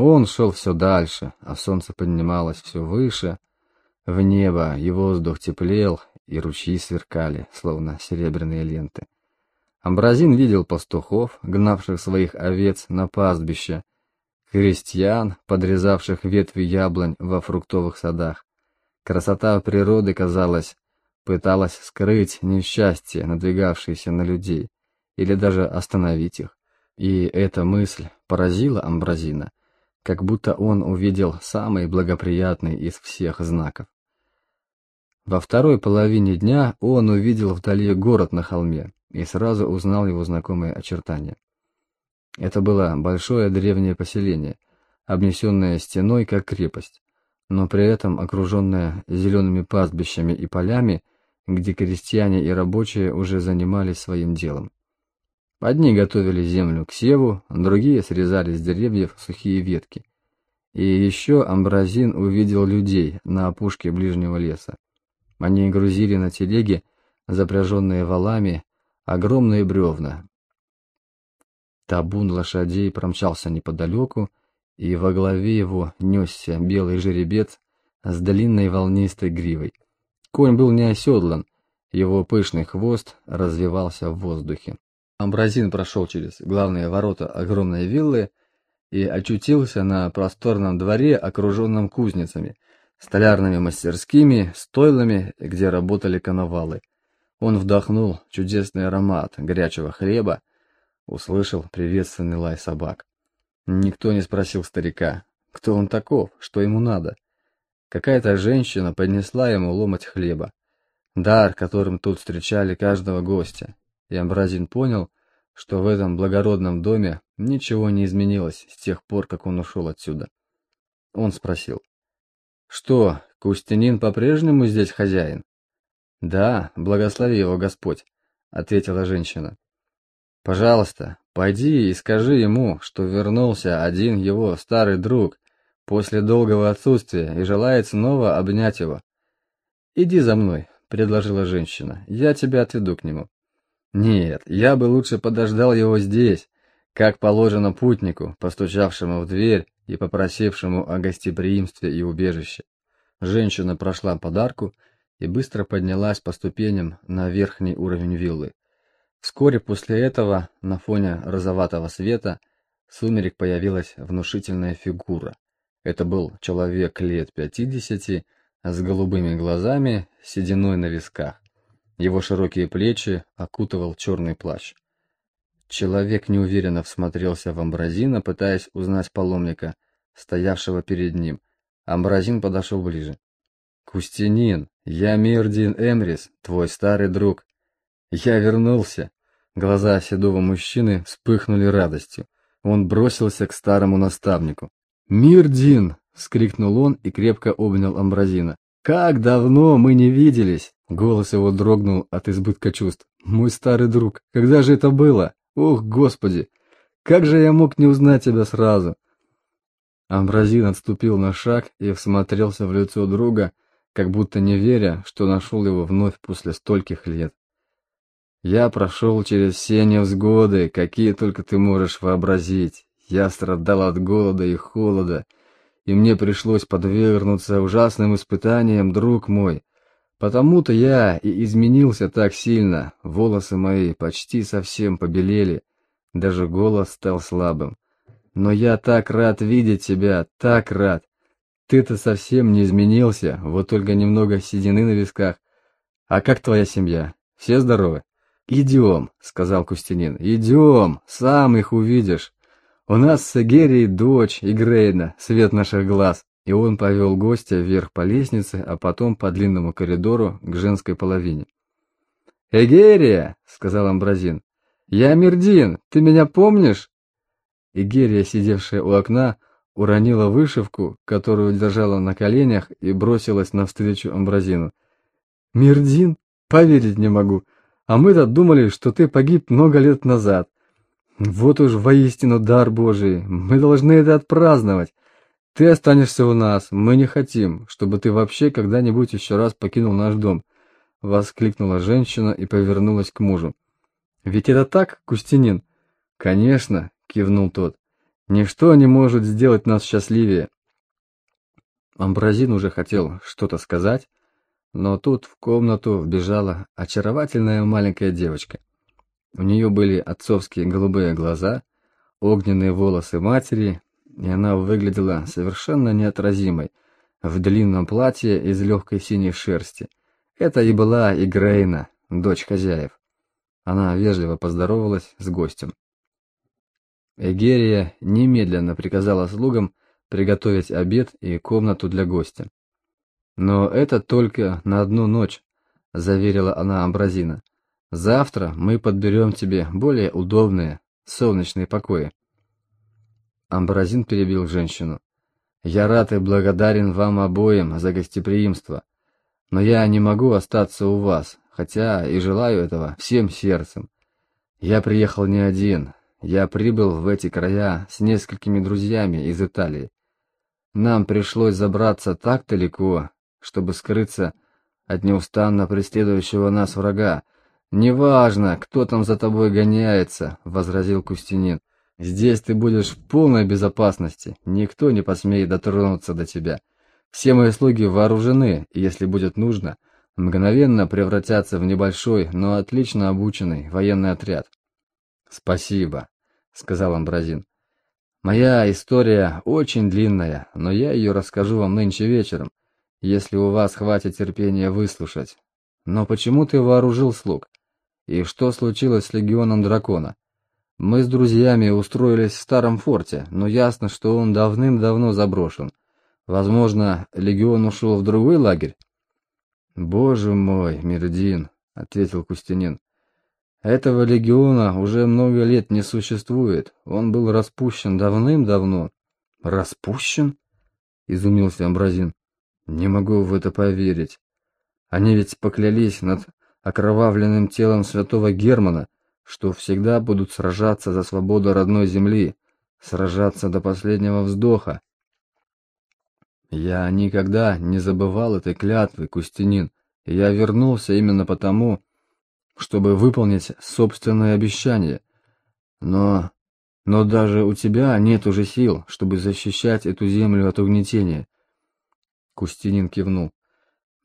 Он шел все дальше, а солнце поднималось все выше, в небо, и воздух теплел, и ручьи сверкали, словно серебряные ленты. Амбразин видел пастухов, гнавших своих овец на пастбище, крестьян, подрезавших ветви яблонь во фруктовых садах. Красота природы, казалось, пыталась скрыть несчастье, надвигавшееся на людей, или даже остановить их. И эта мысль поразила Амбразина, как будто он увидел самый благоприятный из всех знаков. Во второй половине дня он увидел вдали город на холме и сразу узнал его знакомые очертания. Это было большое древнее поселение, обнесенное стеной, как крепость, но при этом окруженное зелеными пастбищами и полями, где крестьяне и рабочие уже занимались своим делом. Одни готовили землю к севу, другие срезали с деревьев сухие ветки. И еще Амбразин увидел людей на опушке ближнего леса. Они грузили на телеги, запряженные валами, огромные бревна. Табун лошадей промчался неподалеку, и во главе его несся белый жеребец с длинной волнистой гривой. Конь был не оседлан, его пышный хвост развивался в воздухе. Амбразин прошел через главные ворота огромной виллы и очутился на просторном дворе, окруженном кузницами, столярными мастерскими, стойлами, где работали коновалы. Он вдохнул чудесный аромат горячего хлеба, услышал приветственный лай собак. Никто не спросил старика, кто он таков, что ему надо. Какая-то женщина поднесла ему ломоть хлеба, дар, которым тут встречали каждого гостя, и Амбразин понял, что в этом благородном доме ничего не изменилось с тех пор, как он ушел отсюда. Он спросил, «Что, Кустянин по-прежнему здесь хозяин?» «Да, благослови его Господь», — ответила женщина. «Пожалуйста, пойди и скажи ему, что вернулся один его старый друг после долгого отсутствия и желает снова обнять его». «Иди за мной», — предложила женщина, — «я тебя отведу к нему». Нет, я бы лучше подождал его здесь, как положено путнику, постучавшему в дверь и попросившему о гостеприимстве и убежище. Женщина прошла подарку и быстро поднялась по ступеням на верхний уровень виллы. Вскоре после этого, на фоне розоватого света, сумерек появилась внушительная фигура. Это был человек лет пятидесяти, с голубыми глазами, сединой на висках. Его широкие плечи окутывал черный плащ. Человек неуверенно всмотрелся в Амбразина, пытаясь узнать паломника, стоявшего перед ним. Амбразин подошел ближе. «Кустянин, я Мирдин Эмрис, твой старый друг. Я вернулся». Глаза седого мужчины вспыхнули радостью. Он бросился к старому наставнику. «Мирдин!» — вскрикнул он и крепко обнял Амбразина. «Как давно мы не виделись!» Голос его дрогнул от избытка чувств. «Мой старый друг, когда же это было? Ох, Господи! Как же я мог не узнать тебя сразу?» Амбразин отступил на шаг и всмотрелся в лицо друга, как будто не веря, что нашел его вновь после стольких лет. «Я прошел через все невзгоды, какие только ты можешь вообразить. Я страдал от голода и холода, и мне пришлось подвергнуться ужасным испытаниям, друг мой. Потому-то я и изменился так сильно, волосы мои почти совсем побелели, даже голос стал слабым. Но я так рад видеть тебя, так рад. Ты-то совсем не изменился, вот только немного седины на висках. А как твоя семья? Все здоровы? Идем, сказал Кустянин, идем, сам их увидишь. У нас с Эгерией дочь Игрейна, свет наших глаз и он повел гостя вверх по лестнице, а потом по длинному коридору к женской половине. «Эгерия!» — сказал Амбразин. «Я Мирдин, ты меня помнишь?» Эгерия, сидевшая у окна, уронила вышивку, которую держала на коленях, и бросилась навстречу Амбразину. «Мирдин? Поверить не могу. А мы-то думали, что ты погиб много лет назад. Вот уж воистину дар Божий, мы должны это отпраздновать. Ты останешься у нас, мы не хотим, чтобы ты вообще когда-нибудь еще раз покинул наш дом, воскликнула женщина и повернулась к мужу. Ведь это так, Кустянин? Конечно, кивнул тот. Ничто не может сделать нас счастливее. Амбразин уже хотел что-то сказать, но тут в комнату вбежала очаровательная маленькая девочка. У нее были отцовские голубые глаза, огненные волосы матери, и она выглядела совершенно неотразимой в длинном платье из легкой синей шерсти. Это и была Игрейна, дочь хозяев. Она вежливо поздоровалась с гостем. Эгерия немедленно приказала слугам приготовить обед и комнату для гостя. «Но это только на одну ночь», — заверила она Амбразина. «Завтра мы подберем тебе более удобные, солнечные покои». Амбразин перебил женщину. «Я рад и благодарен вам обоим за гостеприимство, но я не могу остаться у вас, хотя и желаю этого всем сердцем. Я приехал не один, я прибыл в эти края с несколькими друзьями из Италии. Нам пришлось забраться так далеко, чтобы скрыться от неустанно преследующего нас врага. «Неважно, кто там за тобой гоняется», — возразил Кустинин. «Здесь ты будешь в полной безопасности, никто не посмеет дотронуться до тебя. Все мои слуги вооружены, и если будет нужно, мгновенно превратятся в небольшой, но отлично обученный военный отряд». «Спасибо», — сказал Амбразин. «Моя история очень длинная, но я ее расскажу вам нынче вечером если у вас хватит терпения выслушать. Но почему ты вооружил слуг? И что случилось с легионом дракона? Мы с друзьями устроились в старом форте, но ясно, что он давным-давно заброшен. Возможно, легион ушел в другой лагерь? Боже мой, Мирдин, ответил Кустянин. Этого легиона уже много лет не существует. Он был распущен давным-давно. Распущен? изумился Амбразин. Не могу в это поверить. Они ведь поклялись над окровавленным телом святого Германа, что всегда будут сражаться за свободу родной земли, сражаться до последнего вздоха. Я никогда не забывал этой клятвы, Кустинин, я вернулся именно потому, чтобы выполнить собственное обещание. Но... но даже у тебя нет уже сил, чтобы защищать эту землю от угнетения. Кустинин кивнул.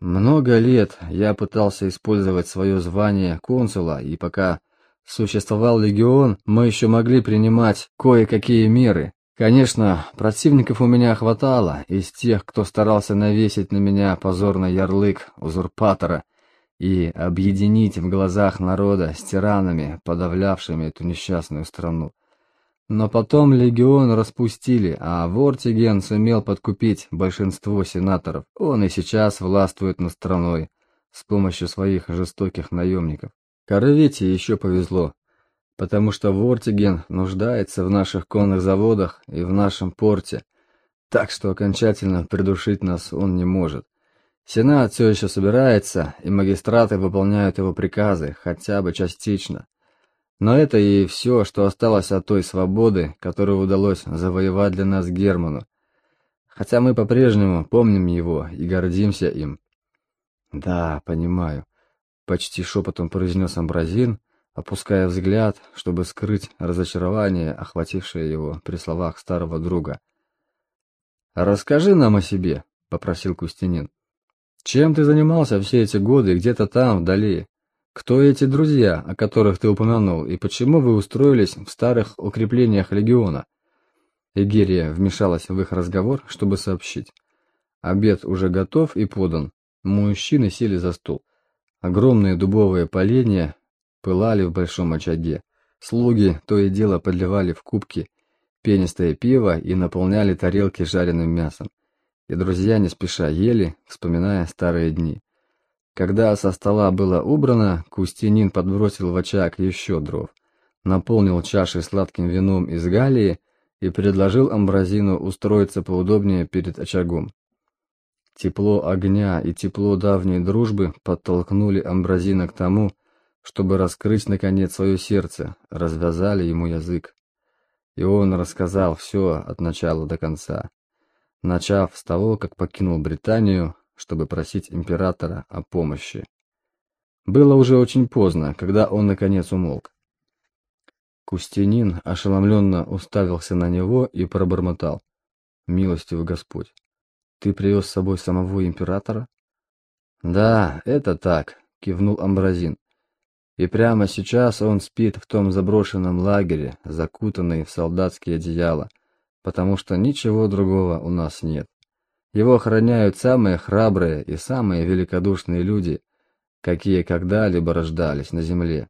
Много лет я пытался использовать свое звание консула, и пока существовал легион, мы еще могли принимать кое-какие меры. Конечно, противников у меня хватало, из тех, кто старался навесить на меня позорный ярлык узурпатора и объединить в глазах народа с тиранами, подавлявшими эту несчастную страну. Но потом легион распустили, а Вортиген сумел подкупить большинство сенаторов. Он и сейчас властвует над страной с помощью своих жестоких наемников. Коровете еще повезло, потому что Вортиген нуждается в наших конных заводах и в нашем порте, так что окончательно придушить нас он не может. Сенат все еще собирается, и магистраты выполняют его приказы, хотя бы частично. Но это и все, что осталось от той свободы, которую удалось завоевать для нас Герману. Хотя мы по-прежнему помним его и гордимся им. Да, понимаю, почти шепотом произнес Амбразин, опуская взгляд, чтобы скрыть разочарование, охватившее его при словах старого друга. «Расскажи нам о себе», — попросил Кустинин. «Чем ты занимался все эти годы где-то там, вдали? Кто эти друзья, о которых ты упомянул, и почему вы устроились в старых укреплениях легиона? Эгерия вмешалась в их разговор, чтобы сообщить. Обед уже готов и подан. Мужчины сели за стол. Огромные дубовые поленья пылали в большом очаге. Слуги то и дело подливали в кубки пенистое пиво и наполняли тарелки жареным мясом. И друзья не спеша ели, вспоминая старые дни. Когда со стола было убрано, Кустинин подбросил в очаг еще дров, наполнил чаши сладким вином из Галлии и предложил Амбразину устроиться поудобнее перед очагом. Тепло огня и тепло давней дружбы подтолкнули Амбразина к тому, чтобы раскрыть наконец свое сердце, развязали ему язык. И он рассказал все от начала до конца, начав с того, как покинул Британию, чтобы просить императора о помощи. Было уже очень поздно, когда он наконец умолк. Кустянин ошеломленно уставился на него и пробормотал. «Милостивый Господь, ты привез с собой самого императора?» «Да, это так», — кивнул Амбразин. «И прямо сейчас он спит в том заброшенном лагере, закутанный в солдатские одеяла, потому что ничего другого у нас нет. Его охраняют самые храбрые и самые великодушные люди, какие когда-либо рождались на земле.